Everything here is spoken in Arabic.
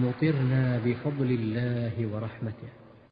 مطرنا بفضل الله ورحمته.